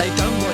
I don't